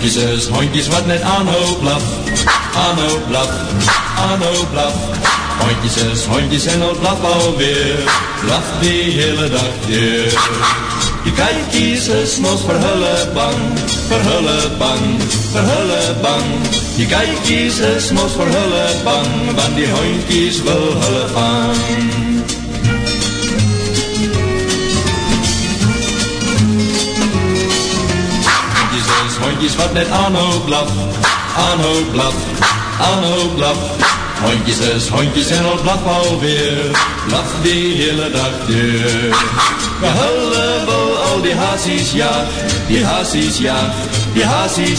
Hondjes is hondjes wat net aanhou blaf, aanhou blaf, aanhou blaf. Hondjes is hondjes en al blaf alweer, blaf die hele dag deur. Die kijkies is mos vir hulle bang, vir hulle bang, vir hulle bang. Die kijkies is mos vir hulle bang, want die hondjies wil hulle vang. Hondjes wat net aanhou blaf, aanhou blaf, aanhou blaf. Hondjes is hondjes en al blaf alweer, blaf die hele dag deur. Ja, wil al die haasies jaag, die haasies jaag, die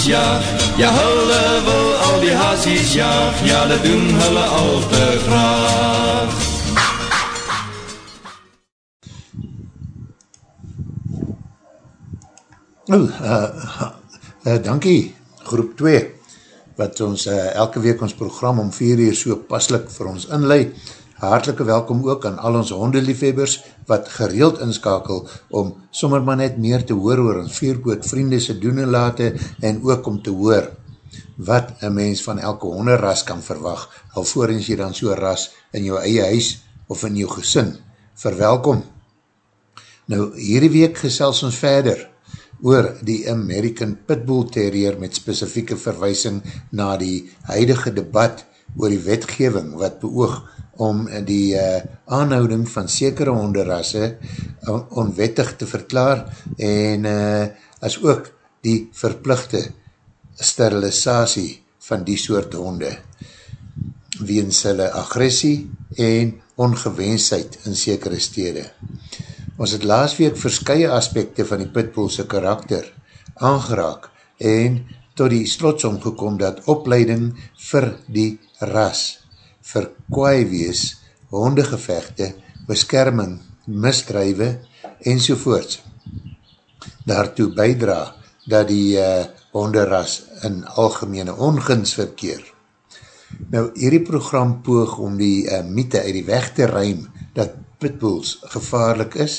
jaag. Ja, hulle wil al die haasies jaag, ja, dat doen hulle al te graag. Uh, Uh, dankie, groep 2, wat ons uh, elke week ons program om 4 uur so paslik vir ons inleid. Hartelike welkom ook aan al ons hondeliefhebbers wat gereeld inskakel om sommer maar net meer te hoor oor ons vierpoot vriende se doen en late en ook om te hoor wat een mens van elke honderras kan verwag alvorens jy dan so ras in jou eie huis of in jou gesin verwelkom. Nou, hierdie week gesels ons verder oor die American Pitbull Terrier met specifieke verwysing na die huidige debat oor die wetgeving wat beoog om die uh, aanhouding van sekere honderrasse on onwettig te verklaar en uh, as ook die verplichte sterilisatie van die soort honde weens hulle agressie en ongewensheid in sekere stede. Ons het laas week verskye aspekte van die pitbullse karakter aangeraak en tot die slotsom gekom dat opleiding vir die ras, vir kwaai wees, hondegevechte, beskerming, misdrijwe en sovoorts daartoe bijdra dat die uh, honderas in algemene ongins verkeer. Nou, hierdie program poog om die uh, mythe uit die weg te ruim dat pitbulls gevaarlik is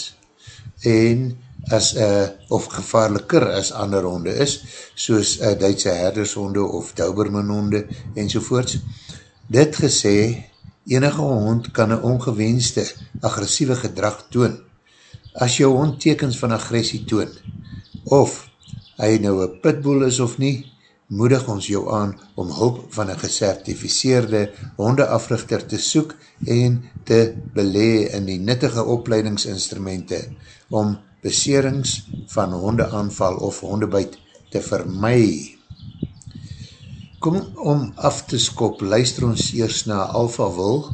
en as uh, of gevaarliker as ander honde is, soos uh, Duitse herdershonde of Daubermanhonde enzovoorts. Dit gesê, enige hond kan een ongewenste agressieve gedrag toon. As jou hond tekens van agressie toon, of hy nou een pitbull is of nie, moedig ons jou aan om hulp van een gesertificeerde hondeafrichter te soek en te belee in die nuttige opleidingsinstrumente om beserings van hondeaanval of hondebuit te vermy. Kom om af te skop, luister ons eers na Alpha Wil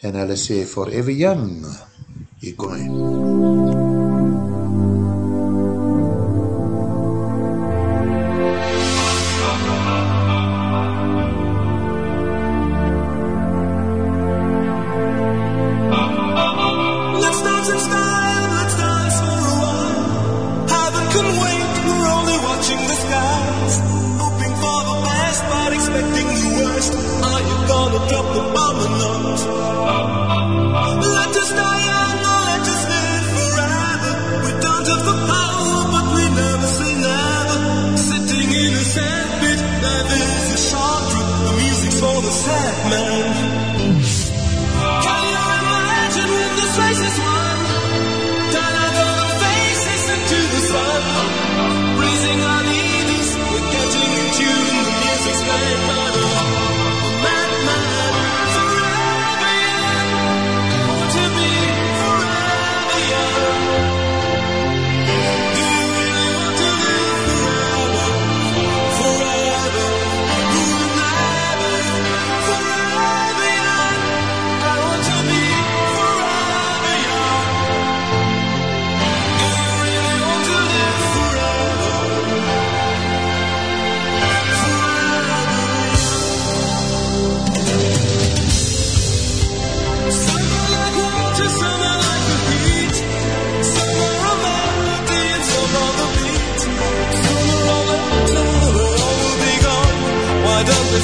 en hulle sê Forever Young. Hier kom hy. MUZIEK up the bomb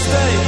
mistake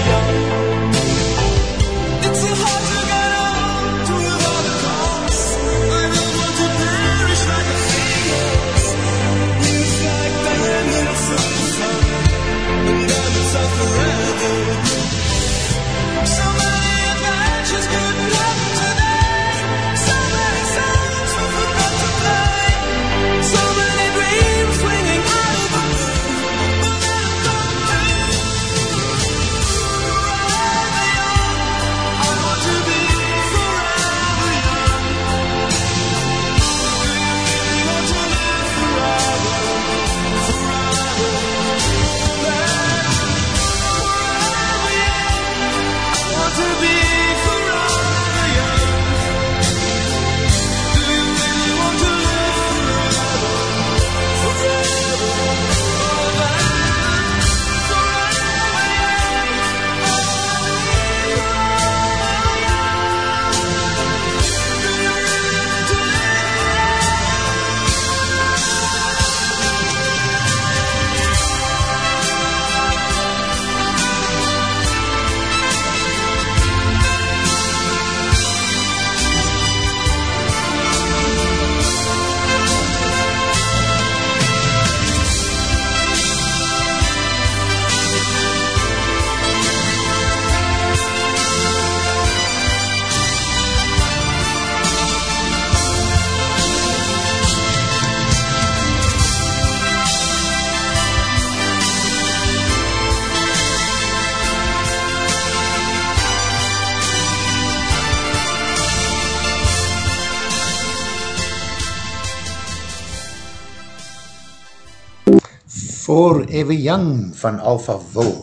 Forever Young van Alpha Will.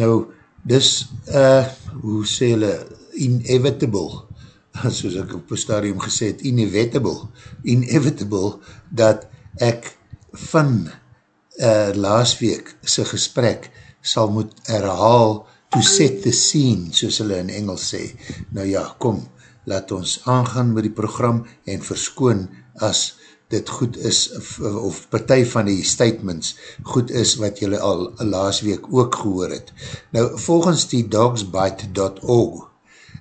Nou, dis, uh, hoe sê hulle, inevitable, soos ek op een stadium gesê het, inevitable, inevitable, dat ek van uh, laasweek sy gesprek sal moet herhaal to set the scene, soos hulle in Engels sê. Nou ja, kom, laat ons aangaan met die program en verskoon as dit goed is, of partij van die statements goed is wat julle al laas week ook gehoor het. Nou, volgens die dogsbite.org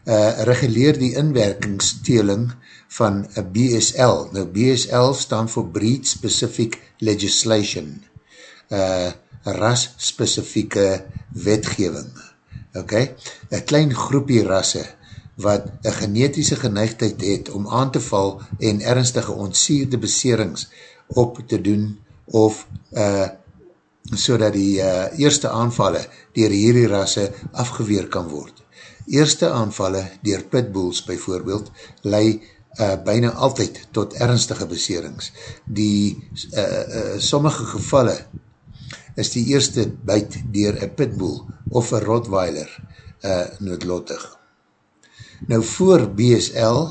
uh, reguleer die inwerkingsteling van BSL. Nou, BSL staan voor Breed Specific Legislation, uh, ras-specifieke wetgeving. Ok, een klein groepie rasse wat een genetische geneigdheid het om aan te val en ernstige ontsierde beserings op te doen of uh, so dat die uh, eerste aanvalle dier hierdie rasse afgeweer kan word. Eerste aanvalle dier pitbulls bijvoorbeeld lei uh, bijna altyd tot ernstige beserings. Die uh, uh, sommige gevalle is die eerste byt dier een pitbull of een rotweiler uh, noodlottig. Nou voor BSL,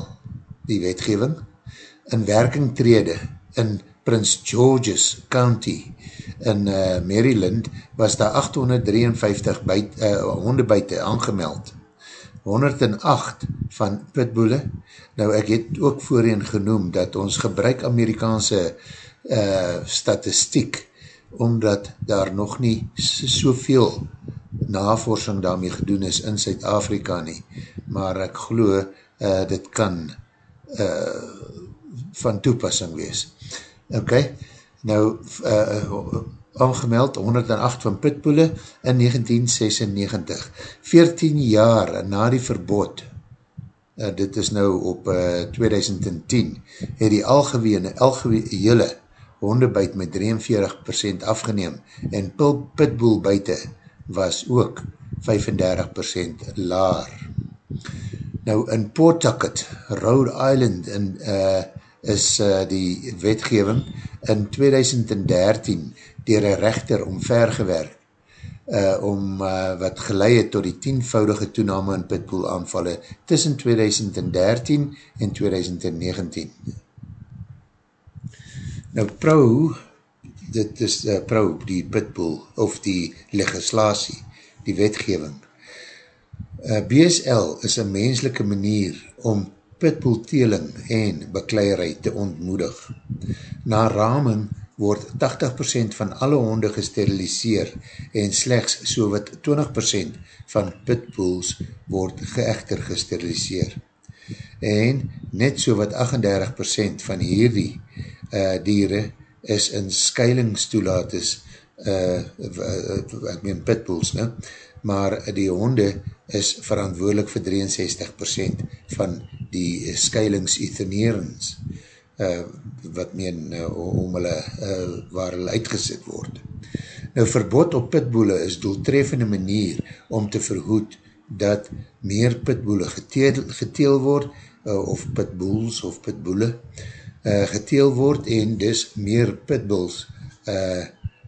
die wetgeving, in werking trede in Prince George's County in uh, Maryland was daar 853 byt, uh, hondebuite aangemeld. 108 van pitboele. Nou ek het ook voorheen genoem dat ons gebruik Amerikaanse uh, statistiek omdat daar nog nie soveel navorsing daarmee gedoen is in Suid-Afrika nie, maar ek glo uh, dit kan uh, van toepassing wees. Ok, nou uh, aangemeld 108 van pitpoele in 1996. 14 jaar na die verbod, uh, dit is nou op uh, 2010, het die algewene, algewene hondebuit met 43% afgeneem en pitboel buiten was ook 35% laar. Nou in Pawtucket, Rhode Island in, uh, is uh, die wetgeving in 2013 dier een rechter omvergewerk uh, om uh, wat geleid tot die tienvoudige toename in pitbull aanvallen tussen 2013 en 2019. Nou Pro dit is uh, pro, die pitbull, of die legislatie, die wetgeving. Uh, BSL is een menselike manier om pitbullteling en bekleierheid te ontmoedig. Na raming word 80% van alle honde gesteriliseer en slechts so wat 20% van pitbulls word geëchter gesteriliseer. En net so wat 38% van hierdie uh, dieren is in skuilingstoelaat is, uh, ek meen pitbulls, ne? maar die honde is verantwoordelik vir 63% van die skuilingsethenerings, uh, wat meen uh, om hulle, uh, waar hulle uitgesit word. Nou, verbod op pitboele is doeltreffende manier om te verhoed dat meer pitboele geteel, geteel word, uh, of pitboels of pitboele, uh, geteel word en dus meer pitbulls uh,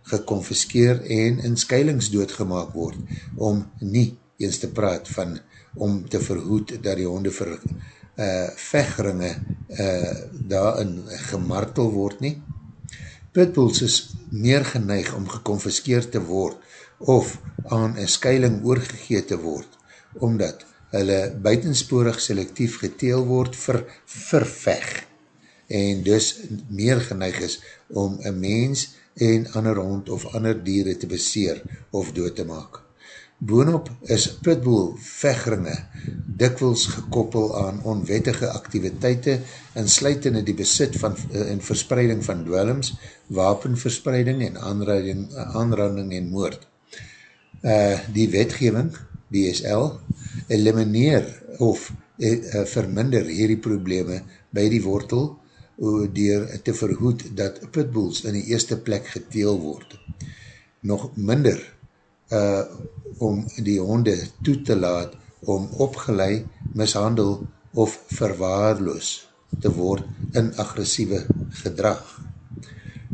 geconfiskeer en in skuilings doodgemaak word om nie eens te praat van om te verhoed dat die honde vir uh, vechringe uh, daarin gemartel word nie. Pitbulls is meer geneig om geconfiskeer te word of aan een skuiling oorgegeet te word, omdat hulle buitensporig selectief geteel word vir vervecht en dus meer geneig is om een mens en ander hond of ander dieren te beseer of dood te maak. Boonop is pitbull vechringe dikwels gekoppel aan onwettige activiteite en sluitende die besit van, eh, en verspreiding van dwellings, wapenverspreiding en aanranding, aanranding en moord. Uh, die wetgeving, BSL, elimineer of uh, verminder hierdie probleme by die wortel dier te verhoed dat pitbulls in die eerste plek geteel word. Nog minder uh, om die honde toe te laat om opgeleid, mishandel of verwaarloos te word in agressieve gedrag.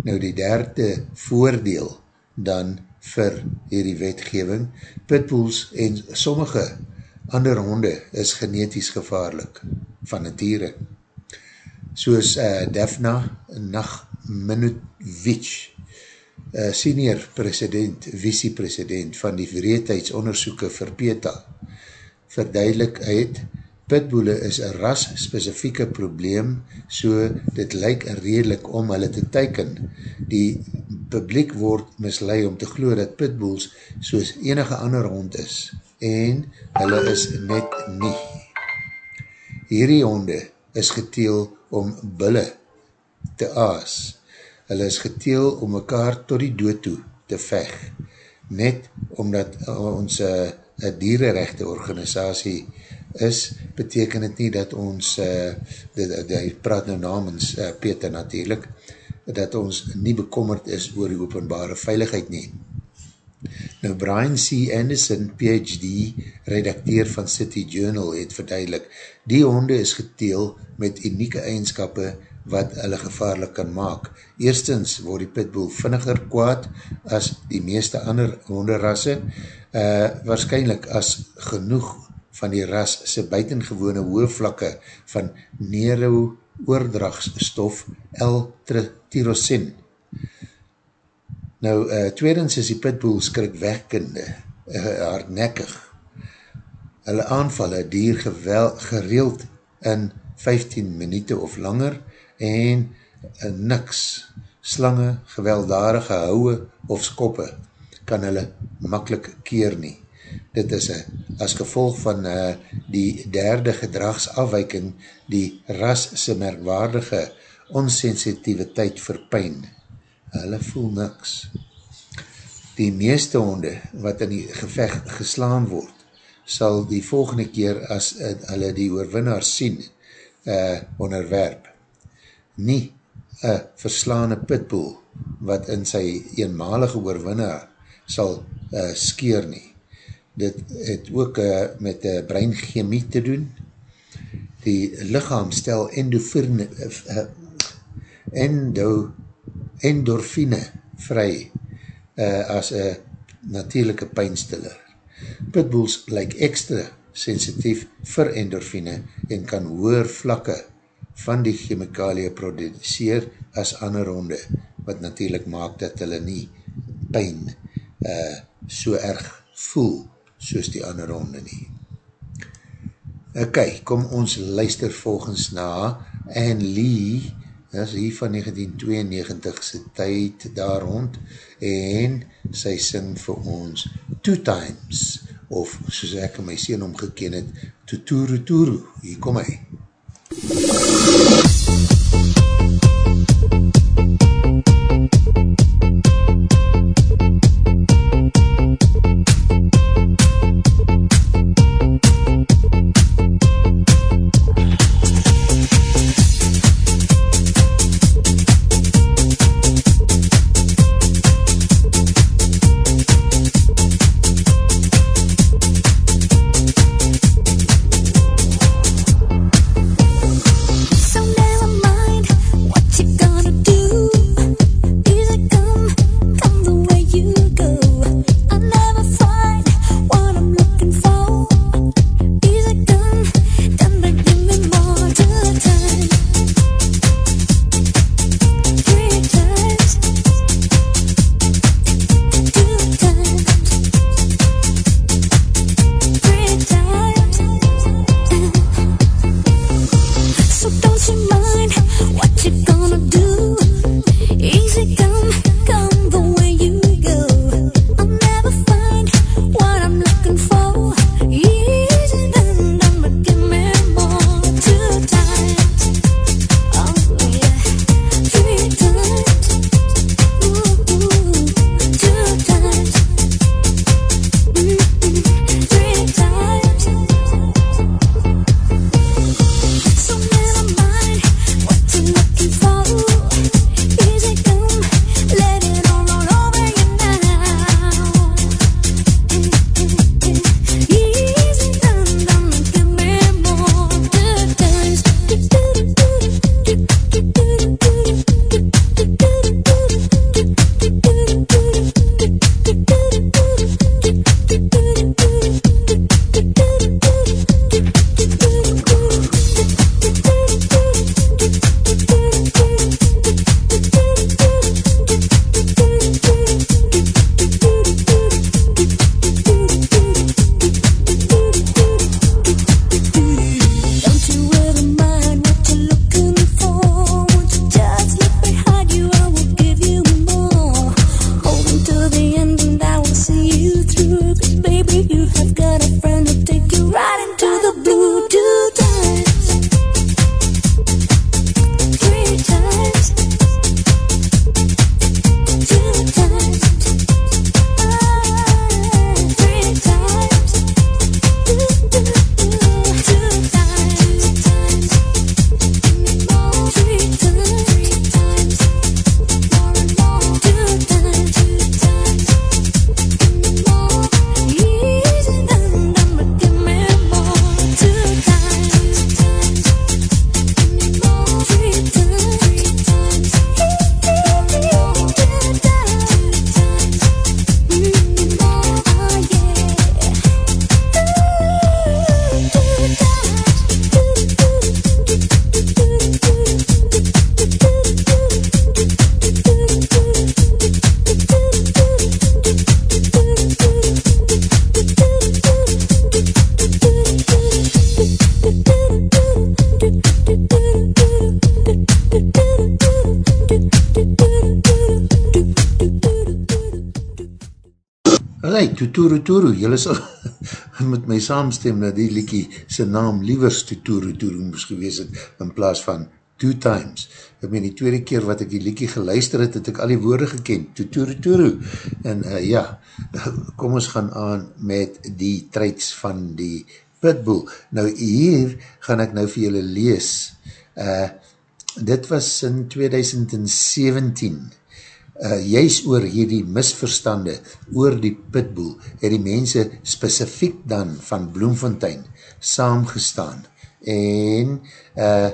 Nou die derde voordeel dan vir hierdie wetgeving. Pitbulls en sommige ander honde is geneties gevaarlik van natiere. Soos uh, Daphna Nachminovic, uh, senior president, visie-president van die vreedheidsonderzoeken vir PETA, verduidelik uit, pitboele is een ras-specifieke probleem, so dit lyk redelijk om hulle te teiken. Die publiek word mislui om te glo dat pitbulls soos enige ander hond is, en hulle is net nie. Hierdie honde is geteel om bulle te aas. Hulle is geteel om mekaar tot die dood toe te veg. Net omdat ons een dierenrechte organisatie is, beteken het nie dat ons, hy praat nou namens Peter natuurlijk, dat ons nie bekommerd is oor die openbare veiligheid nie. Nou Brian C. Anderson, PhD, redacteer van City Journal, het verduidelik, die honde is geteel met unieke eigenskappe wat hulle gevaarlik kan maak. Eerstens word die pitbull vinniger kwaad as die meeste ander honderrasse, uh, waarschijnlijk as genoeg van die ras sy buitengewone hoofvlakke van nero oordragsstof L-tyrosine Nou, uh, tweedens is die pitbull skrikwekkende, uh, hardnekkig. Hulle aanvallen dier gewel, gereeld in 15 minuute of langer en uh, niks, slange, gewelddarige houwe of skoppe kan hulle makkelijk keer nie. Dit is a, as gevolg van uh, die derde gedragsafwijking die ras sy merkwaardige onsensitiviteit vir pijn hulle voel niks. Die meeste honde wat in die gevecht geslaan word, sal die volgende keer as uh, hulle die oorwinnaar sien, uh, onderwerp. Nie een verslaane pitbull wat in sy eenmalige oorwinnaar sal uh, skeer nie. Dit het ook uh, met uh, breinchemie te doen. Die lichaam stel endofirne, uh, endo, endorfine vry uh, as een natuurlijke pijnstiller. Pitbulls lyk ekstra sensitief vir endorfine en kan hoer vlakke van die chemikalie produceer as ander honde, wat natuurlijk maak dat hulle nie pijn uh, so erg voel soos die ander honde nie. Ok, kom ons luister volgens na Anne Lee is hier van 1992 sy tyd daar rond en sy sing vir ons Two Times of soos ek my sien omgeken het Tuturu Turu, hier kom hy Tuturu Turu, jylle sal met my saamstem na die liekie sy naam liewers Tuturu Turu moes gewees het, in plaas van Two Times. Ek meen, die tweede keer wat ek die liekie geluister het, het ek al die woorde gekend, Tuturu Turu. En uh, ja, kom ons gaan aan met die treits van die Pitbull. Nou hier gaan ek nou vir julle lees. Uh, dit was in 2017 uh, juist oor hierdie misverstande oor die pitboel, het die mense specifiek dan van Bloemfontein saamgestaan en uh,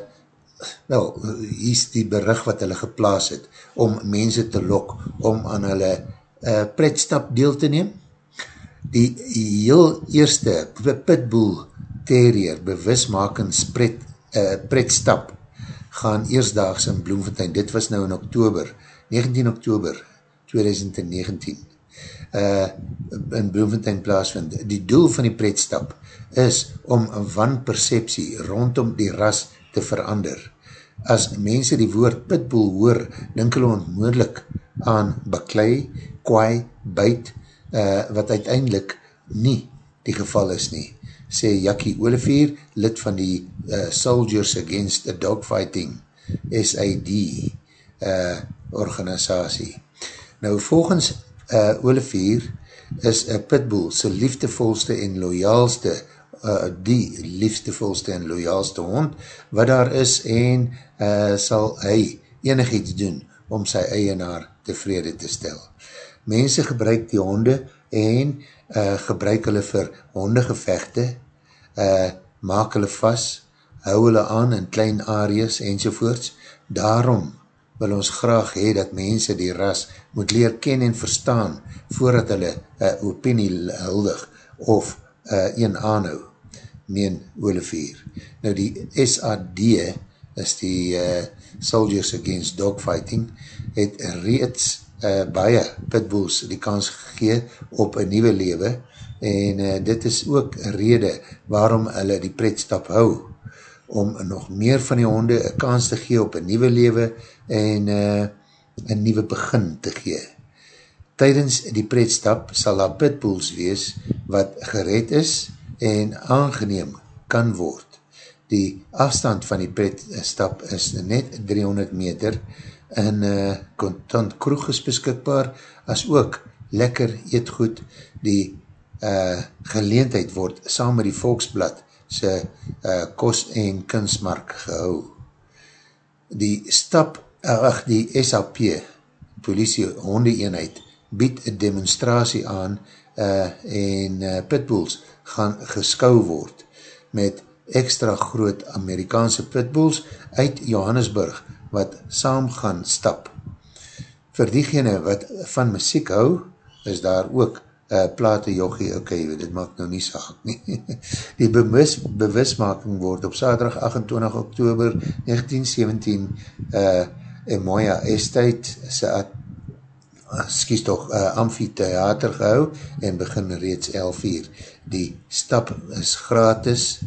wel, hier is die berig wat hulle geplaas het om mense te lok om aan hulle uh, pretstap deel te neem. Die heel eerste pitboel terrier bewismakens pret, uh, pretstap gaan eersdaags in Bloemfontein, dit was nou in oktober 19 oktober 2019 uh, in Bloemfontein plaasvind. Die doel van die pretstap is om een wanperceptie rondom die ras te verander. As mense die woord pitbull hoor, dink hulle ontmoedelijk aan baklei, kwaai, buit, uh, wat uiteindelik nie die geval is nie, sê Jackie Olivier, lid van die uh, Soldiers Against the Dogfighting, SID, uh, organisatie. Nou volgens uh, Olivier is een pitbull sy liefdevolste en loyaalste uh, die liefdevolste en loyaalste hond wat daar is en uh, sal hy enig iets doen om sy eienaar tevrede te stel. Mense gebruik die honde en uh, gebruik hulle vir hondegevechte, uh, maak hulle vast, hou hulle aan in klein areas enzovoorts. Daarom wil ons graag hee dat mense die ras moet leer ken en verstaan voordat hulle uh, opinie huldig of uh, een aanhou, meen Olivier. Nou die SAD is die uh, Soldiers Against Dogfighting, het reeds uh, baie pitbulls die kans gegee op een nieuwe lewe en uh, dit is ook rede waarom hulle die pretstap hou om nog meer van die honde een kans te gee op een nieuwe lewe en uh, een nieuwe begin te gee. Tijdens die pretstap sal daar pitbulls wees wat gered is en aangeneem kan word. Die afstand van die pretstap is net 300 meter en uh, contant kroeg is beskikbaar as ook lekker eetgoed die uh, geleentheid word saam met die volksblad sy uh, kost en kunstmark gehou. Die stap, ach, die SAP, politie honde eenheid, bied een demonstratie aan uh, en uh, pitbulls gaan geskou word met extra groot Amerikaanse pitbulls uit Johannesburg wat saam gaan stap. Voor diegene wat van muziek hou, is daar ook uh, plate jochie, ok, dit maak nou nie saak nie. Die bewis, bewismaking word op saterdag 28 oktober 1917 uh, in Moya Estate sy skies toch uh, amphitheater gehou en begin reeds 11 uur. Die stap is gratis,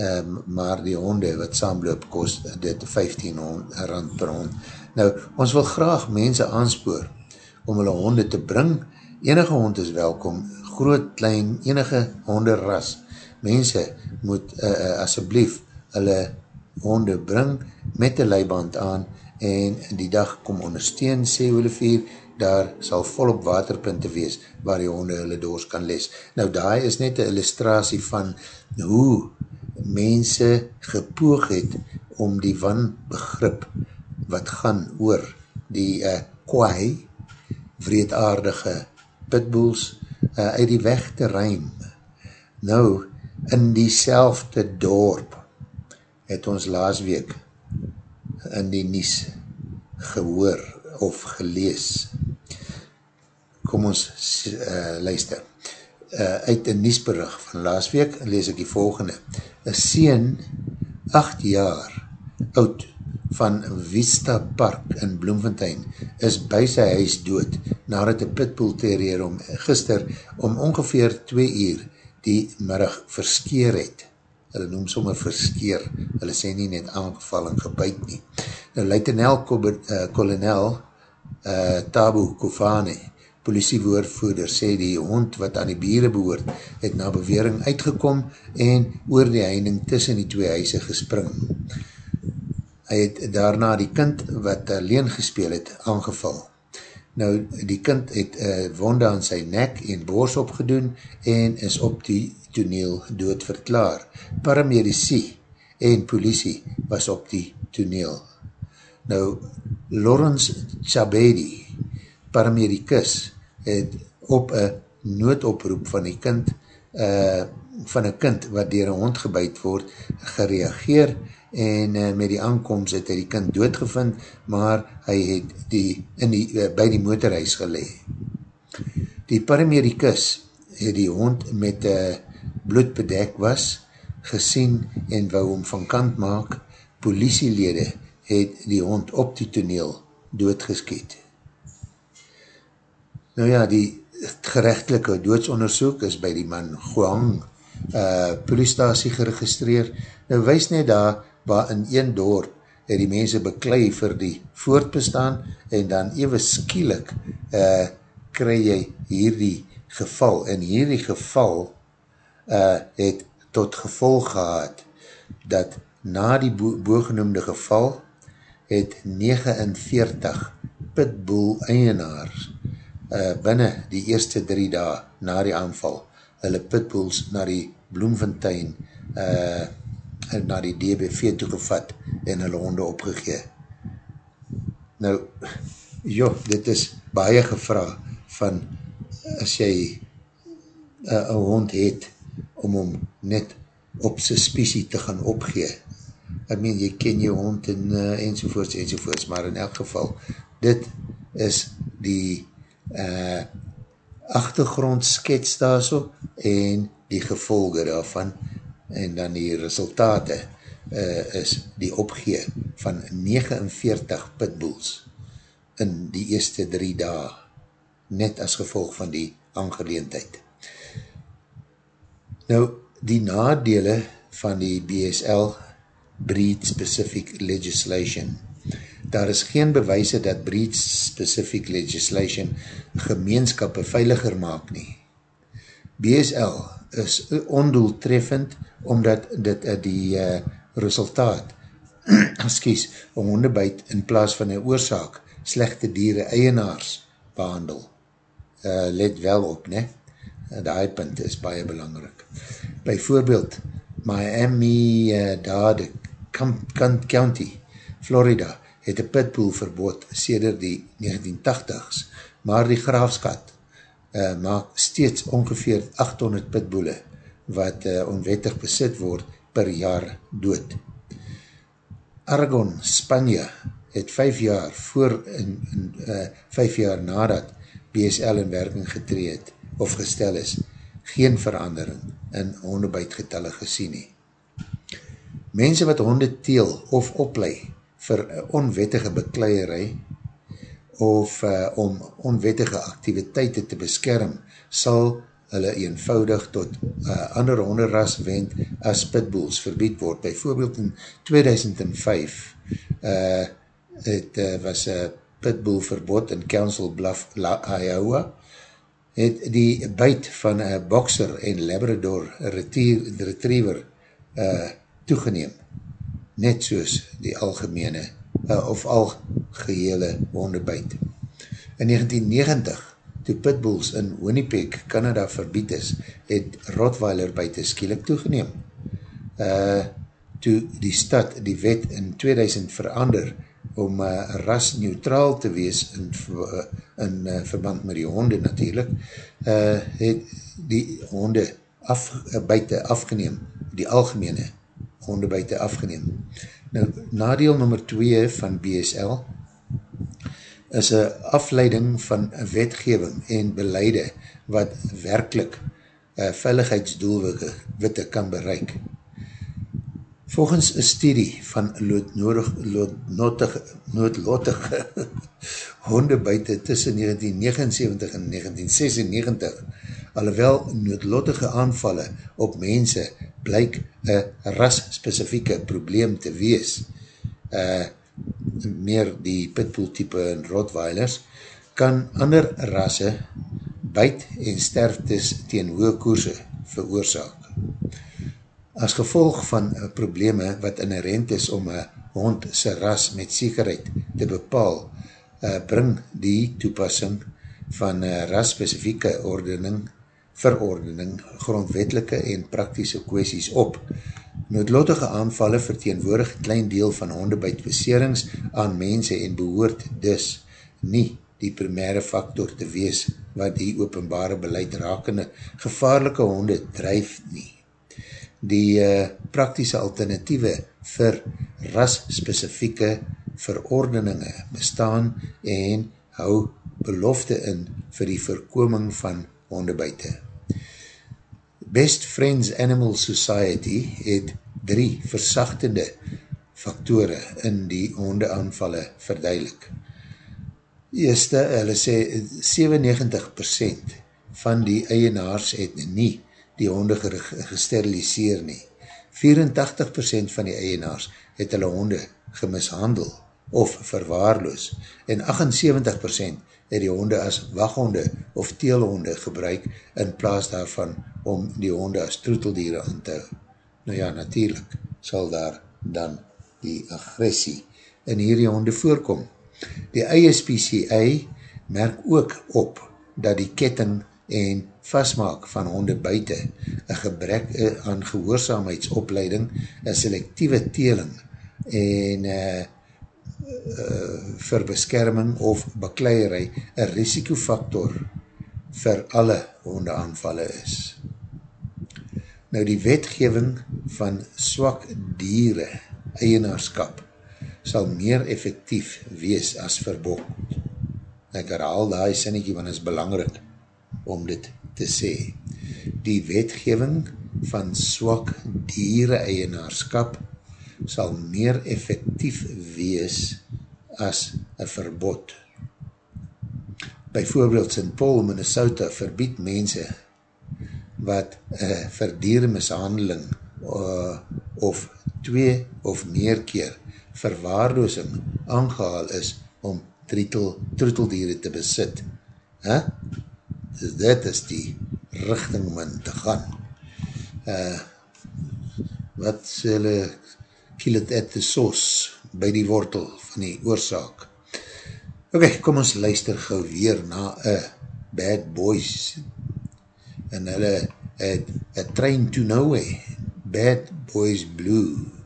um, maar die honde wat saamloop kost dit 15 rand per hond. Nou, ons wil graag mense aanspoor om hulle honde te bring enige hond is welkom, groot, klein, enige honderras, mense moet uh, uh, asseblief hulle honde bring met die leiband aan en die dag kom ondersteun, sê Olivier, daar sal volop waterpunte wees waar die honde hulle doors kan les. Nou daar is net een illustratie van hoe mense gepoog het om die wanbegrip wat gaan oor die uh, kwaai, vreedaardige pitbulls uh, uit die weg te ruim. Nou, in die selfde dorp het ons laas week in die nies gehoor of gelees. Kom ons uh, luister. Uh, uit een niesberig van laas week lees ek die volgende. Een sien, acht jaar oud, van Vista Park in Bloemfontein is by sy huis dood nadat die pitbull terrier om gister om ongeveer 2 uur die middag verskeer het. Hulle noem somme verskeer, hulle sê nie net aangeval en gebuid nie. Nou, Luitenel uh, Kolonel uh, Tabu Kofane Politiewoordvoerder sê die hond wat aan die bieren behoort, het na bewering uitgekom en oor die heining tussen die twee huise gespring. Hy het daarna die kind wat alleen gespeel het aangeval. Nou, die kind het uh, wonde aan sy nek en boors opgedoen en is op die toneel dood verklaar. Paramedici en politie was op die toneel. Nou, Lawrence Chabedi, paramedicus, het op een noodoproep van die kind, uh, van een kind wat dier een hond gebuid word, gereageer en uh, met die aankomst het hy die kind doodgevind, maar hy het die, in die, uh, by die motorhuis gelee. Die paramedicus het die hond met uh, bloed bedek was, gesien en wou hom van kant maak, politielede het die hond op die toneel doodgeskiet. Nou ja, die gerechtelike doodsonderzoek is by die man Guang uh, poliestasie geregistreer. Nou wees nie daar waar in een dorp het die mense beklei vir die voortbestaan en dan even skielik uh, kry jy hierdie geval. En hierdie geval uh, het tot gevolg gehad dat na die bo boogenoemde geval het 49 pitbull eienaars uh, binnen die eerste drie dae na die aanval, hulle pitbulls na die Bloemfontein uh, na die DBV toegevat en hulle honde opgegee. Nou, joh, dit is baie gevra van as jy uh, een hond het om hom net op sy spesie te gaan opgee. Ek meen, jy ken jou hond en uh, enzovoorts, enzovoorts, maar in elk geval, dit is die uh, achtergrond skets daar so en die gevolge daarvan en dan die resultate uh, is die opgee van 49 pitbulls in die eerste drie dae net as gevolg van die aangeleendheid. Nou, die nadele van die BSL Breed Specific Legislation daar is geen bewijse dat breed-specific legislation gemeenskappe veiliger maak nie. BSL is ondoeltreffend omdat dit die uh, resultaat excuse, om hondebuit in plaas van een oorzaak slechte dieren eienaars behandel. Uh, let wel op, ne? Die punt is baie belangrik. Bijvoorbeeld, Miami, uh, daar de Kant County, Florida, het een pitbull verbod sêder die 1980s, maar die graafskat uh, maak steeds ongeveer 800 pitbulle wat uh, onwettig besit word per jaar dood. Aragon, Spanje, het 5 jaar voor, in, in, uh, 5 jaar nadat BSL in werking getreed of gestel is, geen verandering in hondebuitgetalle gesien nie. Mense wat honde teel of opleid vir onwettige bekleierij of uh, om onwettige activiteite te beskerm, sal hulle eenvoudig tot uh, ander honderras wend as pitbulls verbied word. Bijvoorbeeld in 2005 uh, het uh, was een pitbull verbod in Council Bluff, La Iowa, het die buit van een boxer en Labrador retriever uh, toegeneem net soos die algemene uh, of algehele hondebuit. In 1990, toe pitbulls in Winnipeg, Canada verbied is, het Rottweiler buiten skielik toegeneem. Uh, toe die stad die wet in 2000 verander om uh, ras neutraal te wees in, uh, in uh, verband met die honde natuurlijk, uh, het die honde af, uh, buiten afgeneem, die algemene honde buiten afgeneem. Nou, nadeel nummer 2 van BSL is een afleiding van wetgeving en beleide wat werkelijk uh, veiligheidsdoelwitte kan bereik. Volgens een studie van noodlottige honde buiten tussen 1979 en 1996 alhoewel noodlottige aanvalle op mense blyk een ras-specifieke probleem te wees, uh, meer die pitbull type en Rottweilers, kan ander rasse byt en sterftes teen hoge koerse veroorzaak. As gevolg van probleme wat inherent is om een hond sy ras met zekerheid te bepaal, uh, bring die toepassing van uh, ras-specifieke ordening, verordening, grondwetelike en praktische kwesties op. Noodlottige aanvallen verteenwoordig klein deel van hondebuitbeserings aan mense en behoort dus nie die primaire factor te wees wat die openbare beleid rakende gevaarlike honde drijf nie. Die uh, praktische alternatieve vir ras-specifieke verordeninge bestaan en hou belofte in vir die voorkoming van hondebuite. Best Friends Animal Society het drie versachtende faktore in die hondeaanvalle verduidelik. Eerste, hulle sê 97% van die eienaars het nie die honde gesteriliseer nie. 84% van die eienaars het hulle honde gemishandel of verwaarloos en 78% het die honde as waghonde of teelhonde gebruik in plaas daarvan om die honde as troeteldiere aan te hou. Nou ja, natuurlijk sal daar dan die agressie in hierdie honde voorkom. Die ISPCA merk ook op dat die ketting en vastmaak van honde buiten, een gebrek aan gehoorzaamheidsopleiding, een selectieve teling en uh, vir beskerming of bekleierij een risikofaktor vir alle hondeaanvalle is. Nou die wetgeving van swak diere eienaarskap sal meer effectief wees as verbod. Ek herhaal die sinnetjie, want is belangrijk om dit te sê. Die wetgeving van swak diere eienaarskap sal meer effectief wees as een verbod. Bijvoorbeeld St. Paul, Minnesota verbied mense wat uh, vir dierenmishandeling uh, of twee of meer keer verwaarloosing aangehaal is om troetel, troeteldiere te besit. Huh? Dus dit is die richting om in te gaan. Uh, wat sê hulle kill it at the source by die wortel van die oorzaak. Ok, kom ons luister gauw weer na a Bad Boys en hulle a, a Train to Nowhere Bad Boys Blue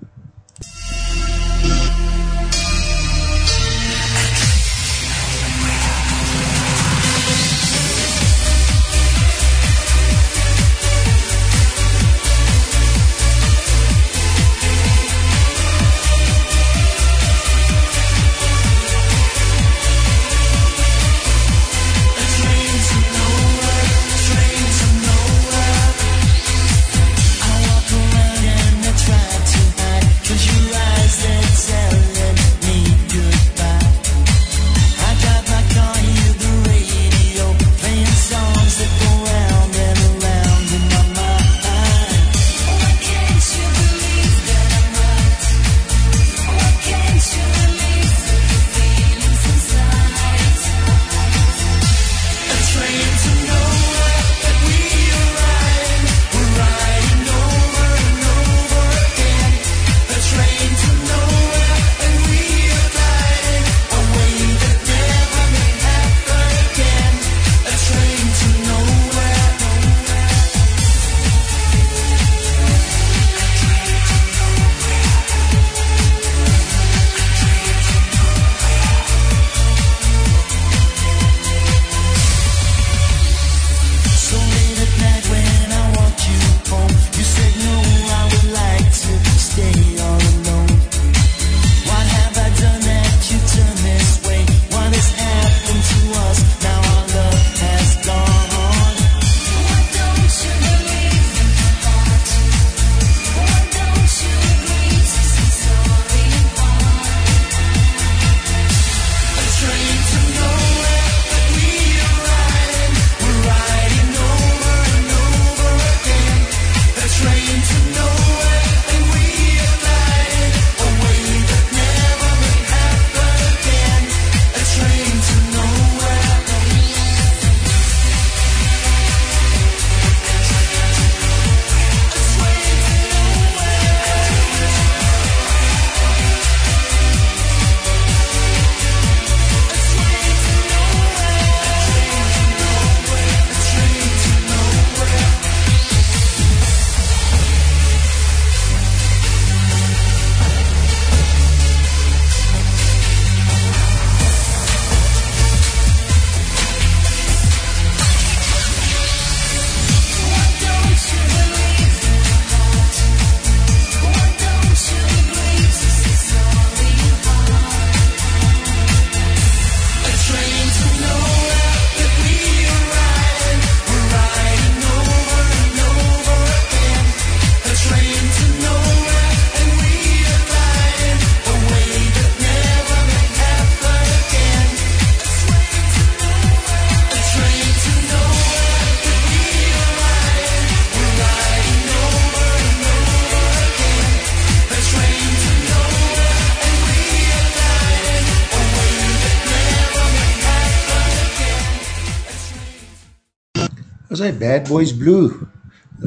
was hy Bad Boys Blue,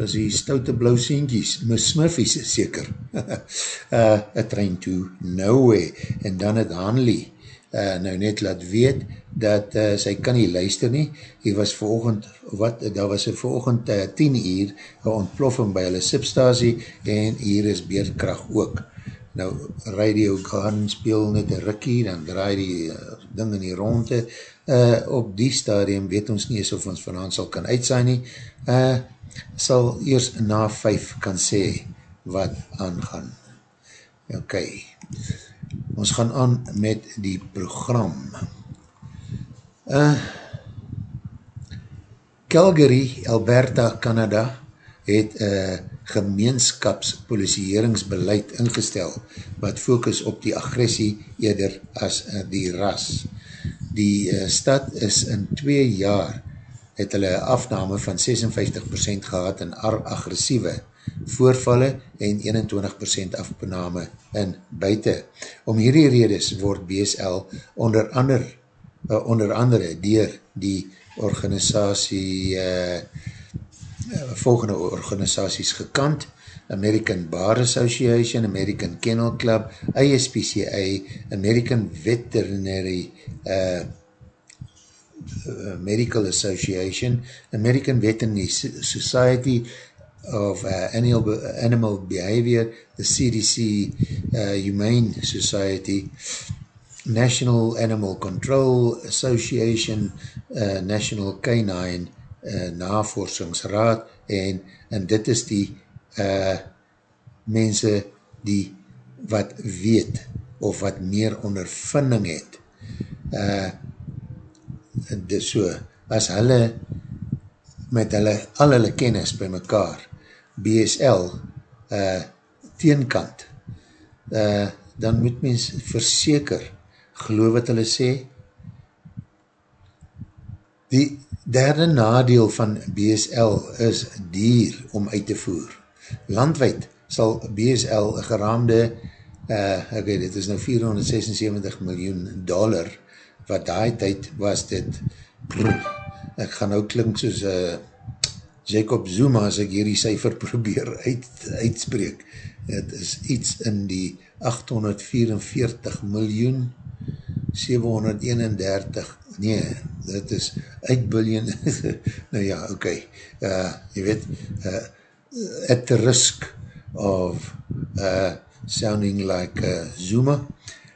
is die stoute blauw sienkies, Miss Smurfies seker, uh, a train to nowhere, en dan het Hanley uh, nou net laat weet, dat uh, sy kan nie luister nie, hier was veroogend, wat, daar was er veroogend uh, 10 uur, een ontploffing by hulle substasie, en hier is beerdkracht ook. Nou, Radio Garden speel net een rikkie, dan draai die uh, ding in die ronde, uh, op die stadium weet ons nie eens of ons vanavond sal kan uitsaai nie, uh, sal eers na 5 kan sê wat aangaan. Ok, ons gaan aan met die program. Uh, Calgary, Alberta, Canada, het uh, gemeenskapspolisieringsbeleid ingestel, wat focus op die agressie eerder as uh, die ras. Die uh, stad is in twee jaar het hulle afname van 56% gehad in agressieve voorvalle en 21% afname in buiten. Om hierdie redes word BSL onder, ander, uh, onder andere dier die organisatie uh, volgende organisaties gekant, American Bar Association, American Kennel Club, ISPCA, American Veterinary uh, Medical Association, American Veterinary Society of uh, Animal, Animal Behavior, the CDC uh, Humane Society, National Animal Control Association, uh, National Canine uh, Navorsingsraad en, en dit is die uh, mense die wat weet of wat meer ondervinding het. Uh, dit so, as hulle met hulle, al hulle kennis by mekaar, BSL uh, teenkant, uh, dan moet mens verseker geloof wat hulle sê. Die derde nadeel van BSL is dier om uit te voer. Landwijd sal BSL geraamde, uh, ok, dit is nou 476 miljoen dollar, wat daai tyd was dit, brr, ek gaan nou klink soos uh, Jacob Zuma as ek hierdie cijfer probeer uit, uitspreek. Het is iets in die 844 miljoen 731 nee, dit is 8 biljoen nou ja, oké okay. uh, jy weet uh, at the risk of uh, sounding like uh, Zuma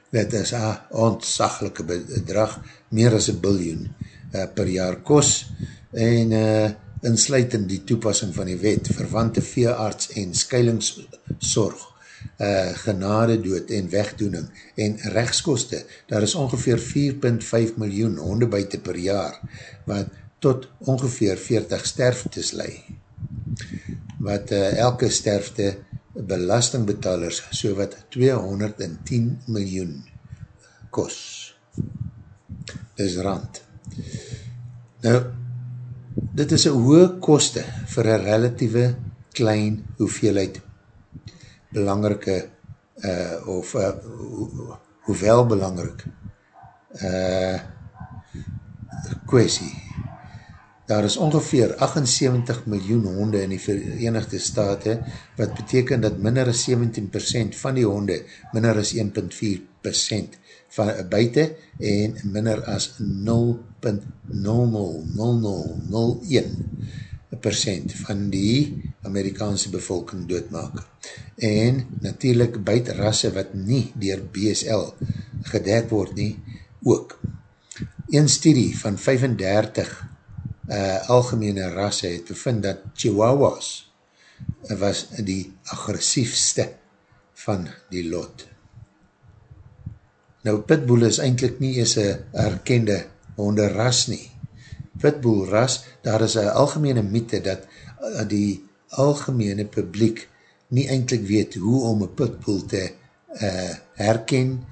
dit is een ontsaglike bedrag meer as 'n biljoen uh, per jaar kos en uh, insluitend die toepassing van die wet verwante veearts en skuilingszorg uh, genade dood en wegdoening en rechtskoste, daar is ongeveer 4.5 miljoen hondebuite per jaar, wat tot ongeveer 40 sterftes lei, wat uh, elke sterfte belastingbetalers so wat 210 miljoen kos. Dis rand. Nou, dit is een hoge koste vir een relatieve klein hoeveelheid belangrike uh, of uh, ho hoewel belangrik uh, kwestie. Daar is ongeveer 78 miljoen honde in die Verenigde Staten, wat beteken dat minder as 17% van die honde minder as 1.4% van buiten en minder as 0.000001 percent van die Amerikaanse bevolking doodmaak. En natuurlijk buit rasse wat nie dier BSL gedek word nie, ook. Een studie van 35 uh, algemene rasse het bevind dat Chihuahuas was die agressiefste van die lot. Nou, Pitbull is eindelijk nie eens een erkende honderras nie pitbull ras, daar is een algemene mythe dat uh, die algemene publiek nie eindelijk weet hoe om een pitbull te uh, herken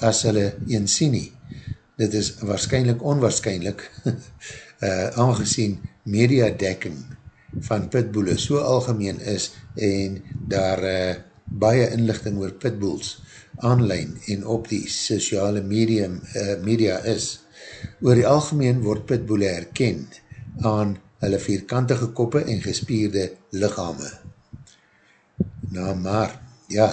as hulle een sien nie. Dit is waarschijnlijk onwaarschijnlijk uh, aangezien mediadekking van pitbulle so algemeen is en daar uh, baie inlichting oor pitbulls online en op die sociale medium, uh, media is, Oor die algemeen word pitboele herken aan hulle vierkantige koppe en gespierde lichame. Nou maar, ja,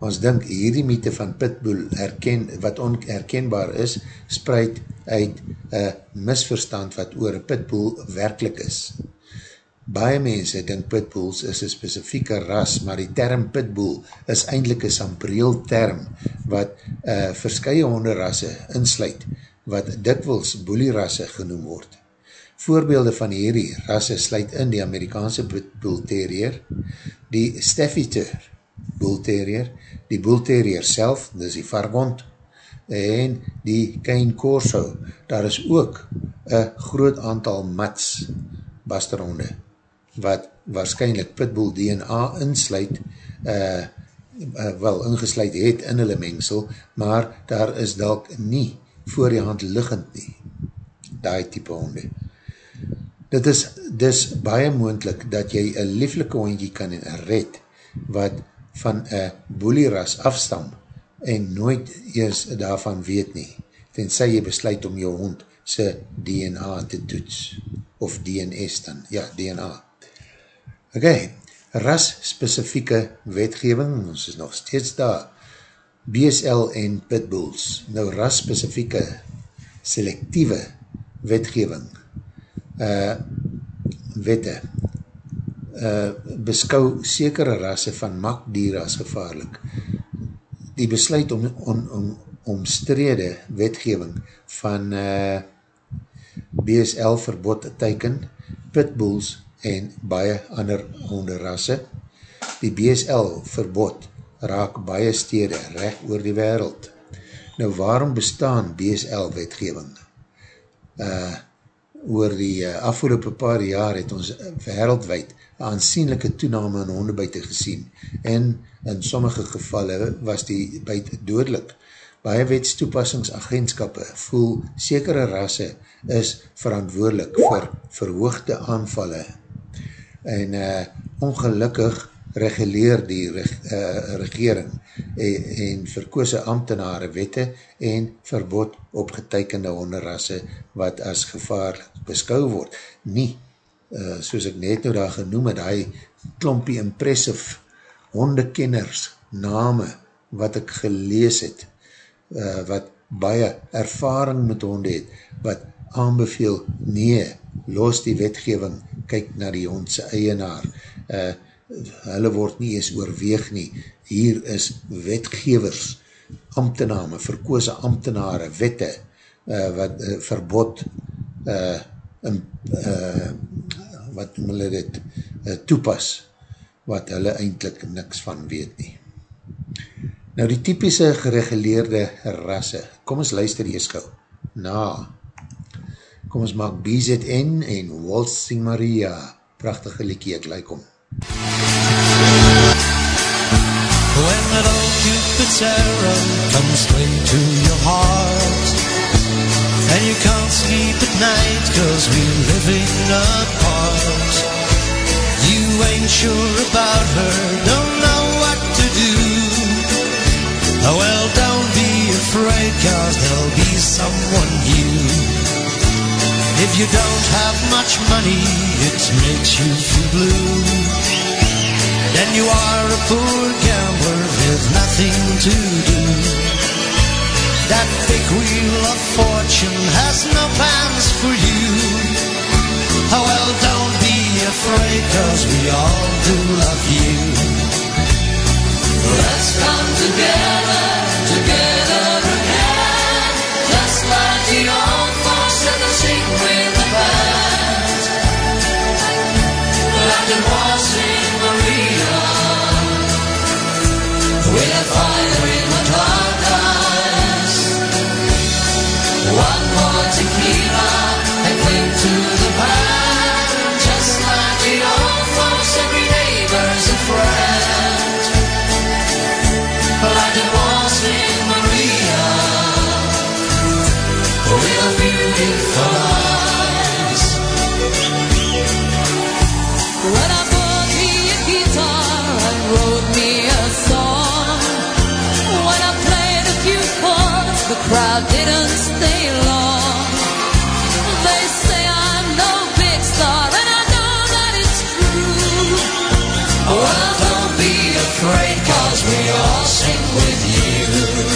ons dink hierdie mythe van Pitbull herken, wat onherkenbaar is, spreid uit een misverstand wat oor Pitbull werkelijk is. Baie mense dink Pitbulls is een specifieke ras, maar die term Pitbull is eindelijk een sampreel term wat uh, verskye honderrasse insluit, wat dikwels boelierasse genoem word. Voorbeelde van hierdie rasse sluit in die Amerikaanse Bull Terrier, die Staffordshire Bull Terrier, die Bull Terrier self, dis die Vargond, en die Cane Corso. Daar is ook een groot aantal mats, basteronde, wat waarschijnlijk Pitbull DNA insluit, uh, uh, wel ingesluit het in hulle mengsel, maar daar is dalk nie voor die hand liggend nie, die type honde. Dit is dus baie moendlik dat jy een lieflike hondje kan red wat van een boelieras afstam en nooit eers daarvan weet nie, tenzij jy besluit om jou hond sy DNA te toets, of DNS dan, ja, DNA. Ok, ras-specifieke wetgeving, ons is nog steeds daar, BSL en Pitbulls, nou ras-specifieke selectieve wetgeving, uh, wette uh, beskou sekere rasse van makdier as gevaarlik. Die besluit om, om, om omstrede wetgeving van uh, BSL verbod teiken, pitbulls en baie ander honderrasse. Die BSL verbod raak baie stede recht oor die wereld. Nou waarom bestaan BSL wetgeving? Uh, oor die uh, afgelopen paar jaar het ons wereldwijd aansienlijke toename in hondebuite gesien en in sommige gevalle was die buit doodlik. Baie wetstoepassingsagentskappe voel sekere rasse is verantwoordelik vir verhoogde aanvalle en uh, ongelukkig reguleer die reg, uh, regering en, en verkose ambtenare wette en verbod op getekende honderrasse wat as gevaar beskou word. Nie, uh, soos ek net nou daar genoem het, hy klompie impressive hondekenners name wat ek gelees het, uh, wat baie ervaring met honde het, wat aanbeveel, nee, los die wetgeving, kyk na die hondse eienaar, uh, hulle word nie eens oorweeg nie, hier is wetgevers, ambtename, verkose ambtenare, wette, uh, wat uh, verbod uh, in, uh, wat hulle dit uh, toepas, wat hulle eindelijk niks van weet nie. Nou die typische gereguleerde rasse, kom ons luister hier skou, na, kom ons maak BZN en Waltzing Maria, prachtige liekie, ek like om. When that old Cupid's arrow comes straight to your heart And you can't sleep at night cause we're living apart You ain't sure about her, don't know what to do. Oh well, don't be afraid cause there'll be someone new. If you don't have much money, it makes you feel blue. Then you are a poor gambler with nothing to do. That big wheel of fortune has no plans for you. Well, don't be afraid, cause we all do love you. Let's come together, we all sing with you.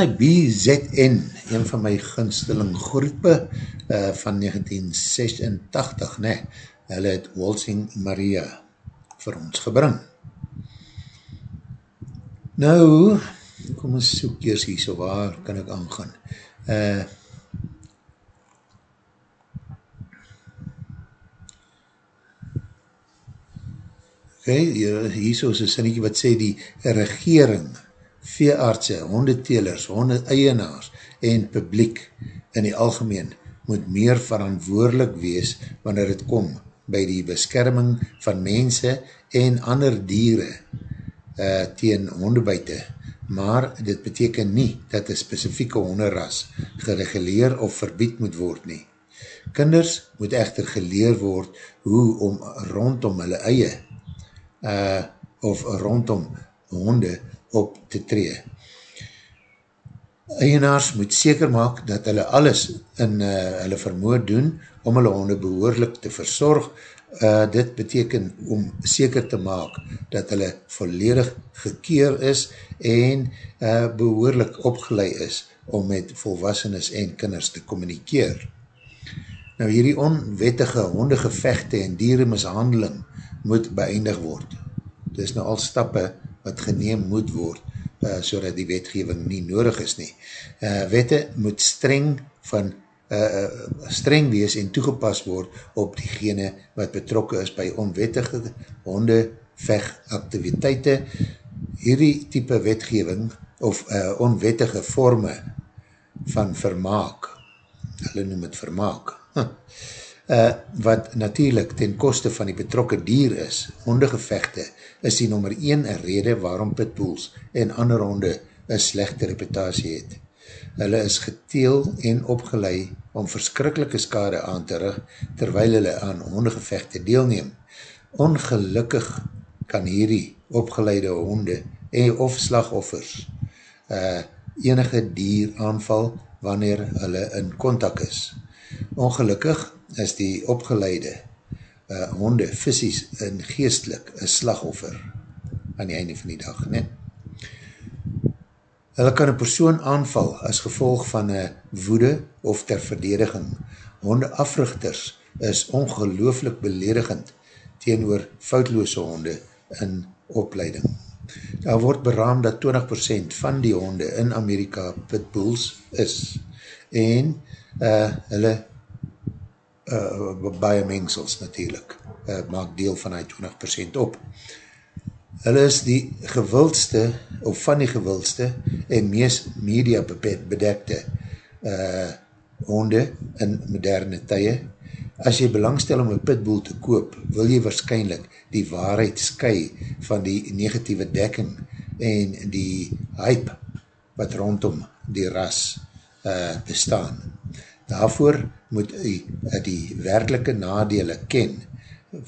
Die BZN, een van my gunsteling groepe uh, van 1986, ne, hulle het Walsing Maria vir ons gebring. Nou, kom ons soek eers hier, so waar kan ek aangaan? Uh, Okay, hier so is een sinnetje wat sê die regering, veeartse, hondetelers, honde-eienaars en publiek in die algemeen moet meer verantwoordelik wees wanneer het kom by die beskerming van mense en ander diere uh, teen hondebuite. Maar dit beteken nie dat een specifieke honderras gereguleer of verbied moet word nie. Kinders moet echter geleer word hoe om rondom hulle eie uh, of rondom honde op te tree. Eienaars moet seker maak dat hulle alles in uh, hulle vermoed doen om hulle honde behoorlik te verzorg. Uh, dit beteken om seker te maak dat hulle volledig gekeer is en uh, behoorlik opgeleid is om met volwassenes en kinders te communikeer. Nou hierdie onwettige hondegevechte en dierenmishandeling moet beëindig word. Dit is nou al stappe wat geneem moet word, uh, so dat die wetgeving nie nodig is nie. Uh, wette moet streng van uh, streng wees en toegepas word op diegene wat betrokken is by onwettige hondevechtaktiviteite. Hierdie type wetgeving of uh, onwettige vorme van vermaak, hulle noem het vermaak, huh uh, wat natuurlijk ten koste van die betrokke dier is, hondegevechte, is die nummer 1 een rede waarom pitbulls en ander honde een slechte reputatie het. Hulle is geteel en opgeleid om verskrikkelike skade aan te rug, terwyl hulle aan hondegevechte deelneem. Ongelukkig kan hierdie opgeleide honde en of slagoffers uh, enige dier aanval wanneer hulle in contact is. Ongelukkig is die opgeleide uh, honde fysisk en geestelik een slagoffer aan die einde van die dag. Nee? Hulle kan een persoon aanval as gevolg van een woede of ter verdediging. Honde africhters is ongelooflik beledigend teenoor foutloose honde in opleiding. Daar word beraam dat 20% van die honde in Amerika pitbulls is en uh, hulle uh, baie mengsels natuurlijk, uh, maak deel van die 20% op. Hulle is die gewildste, of van die gewildste, en meest media bedekte uh, honde in moderne tye. As jy belangstel om een pitbull te koop, wil jy waarschijnlijk die waarheid sky van die negatieve dekking en die hype wat rondom die ras uh, bestaan. Daarvoor moet u uh, die werkelike nadele ken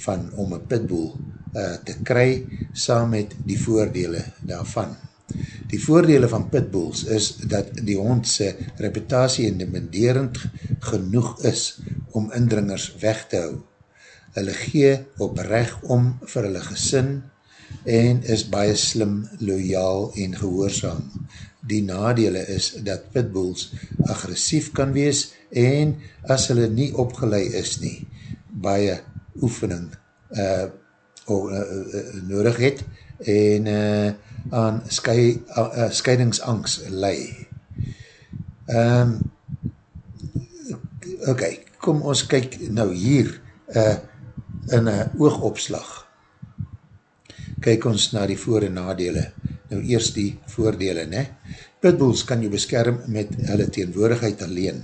van om een pitbull uh, te kry saam met die voordele daarvan. Die voordele van pitbulls is dat die hondse reputatie intimiderend genoeg is om indringers weg te hou. Hulle gee op recht om vir hulle gesin en is baie slim, loyaal en gehoorzaam. Die nadele is dat pitbulls agressief kan wees en as hulle nie opgeleid is nie, baie oefening uh, o, uh, uh, nodig het en uh, aan sky, uh, scheidingsangst lei. Um, ok, kom ons kyk nou hier uh, in een oogopslag. Kyk ons na die voor- en nadele. Nou eerst die voordele, ne? Pitbulls kan jy beskerm met hulle teenwoordigheid alleen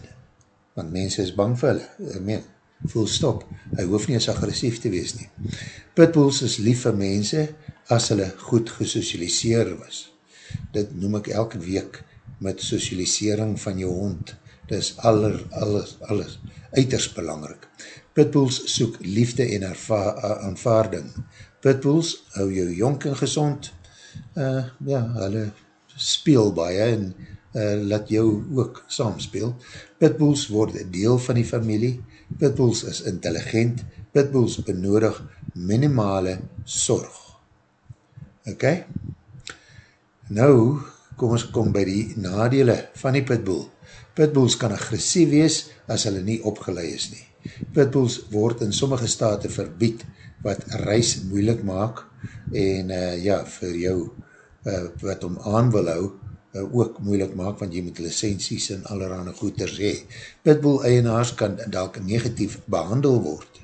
want mense is bang vir hulle, ek meen, voel stop, hy hoef nie as agressief te wees nie. Pitbulls is lief vir mense as hulle goed gesocialiseer was. Dit noem ek elke week met socialisering van jou hond. Dit is aller, alles, alles, uiters belangrik. Pitbulls soek liefde en aanvaarding. Pitbulls hou jou jonk en gezond. Uh, ja, hulle speel baie en uh, laat jou ook saamspeel. Pitbulls word deel van die familie, pitbulls is intelligent, pitbulls benodig minimale sorg. Ok? Nou, kom ons kom by die nadele van die pitbull. Pitbulls kan agressief wees as hulle nie opgeleid is nie. Pitbulls word in sommige state verbied wat reis moeilik maak en uh, ja, vir jou uh, wat om aan wil hou, uh, ook moeilik maak, want jy moet licenties en allerhande goeders hee. Pitbull eienaars kan dalk negatief behandel word.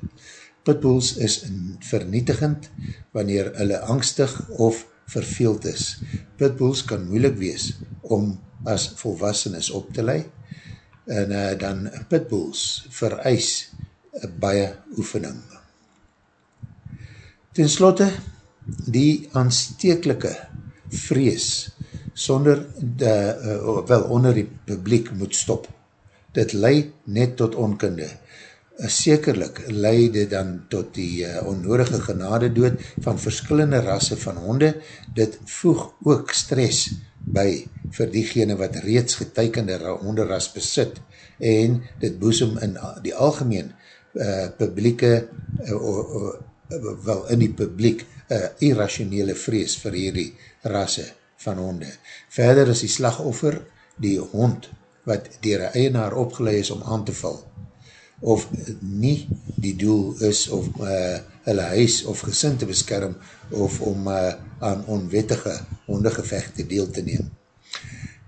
Pitbulls is vernietigend wanneer hulle angstig of verveeld is. Pitbulls kan moeilik wees om as volwassenes op te lei en uh, dan pitbulls vereis uh, baie oefening. Ten slotte, die aanstekelike vrees sonder de, uh, wel onder die publiek moet stop. Dit leid net tot onkunde. Uh, sekerlik leid dit dan tot die uh, onnodige genade dood van verskillende rasse van honde. Dit voeg ook stress by vir diegene wat reeds getekende honderras besit en dit boesem in die algemeen uh, publieke uh, uh, uh, wel in die publiek uh, irrationele vrees vir hierdie rasse van honde. Verder is die slagoffer die hond wat dier een eienaar opgeleid is om aan te val of nie die doel is of uh, hulle huis of gesin te beskerm of om uh, aan onwettige hondegevechte deel te neem.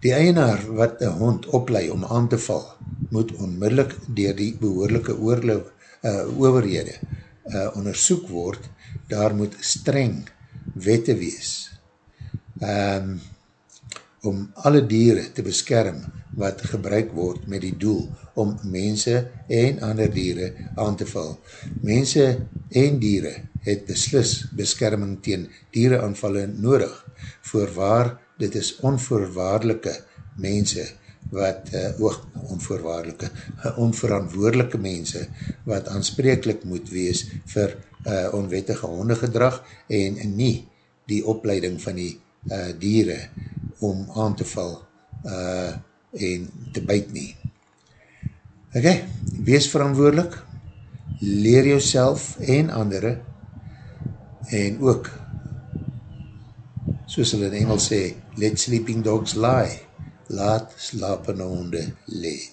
Die eienaar wat een hond oplei om aan te val, moet onmiddellik dier die behoorlijke oorloop, uh, overhede uh, onderzoek word, daar moet streng wette wees. Um, om alle dieren te beskerm wat gebruik word met die doel om mense en ander dieren aan te val. Mense en dieren het beslis beskerming teen dierenaanvalle nodig, voorwaar dit is onvoorwaardelike mense wat, uh, oog, onvoorwaardelike, onverantwoordelike mense wat aanspreeklik moet wees vir uh, onwettige hondegedrag en nie die opleiding van die uh, dieren om aan te val uh, en te byt nie. Ok, wees verantwoordelik, leer jouself en andere en ook soos hulle in Engels sê, let sleeping dogs lie, laat slapende honde lee.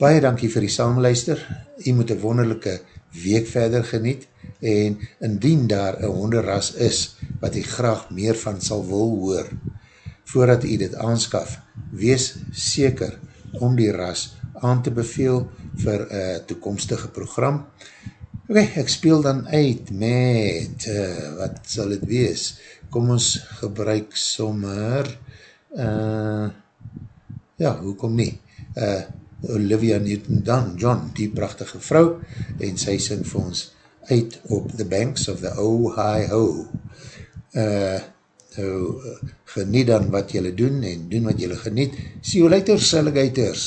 Baie dankie vir die saamluister, jy moet een wonderlijke week verder geniet, en indien daar een honderras is, wat jy graag meer van sal wil hoor, voordat jy dit aanskaf, wees seker om die ras aan te beveel vir een toekomstige program. Ok, ek speel dan uit met, uh, wat sal het wees, kom ons gebruik sommer, uh, ja, hoekom nie, uh, Olivia Newton-Dunn, John, die prachtige vrou, en sy sing vir ons uit op the banks of the Ohio. Uh, nou, geniet dan wat jylle doen, en doen wat jylle geniet. See you later, alligators.